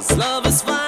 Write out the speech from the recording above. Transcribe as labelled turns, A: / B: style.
A: Cause love is fine.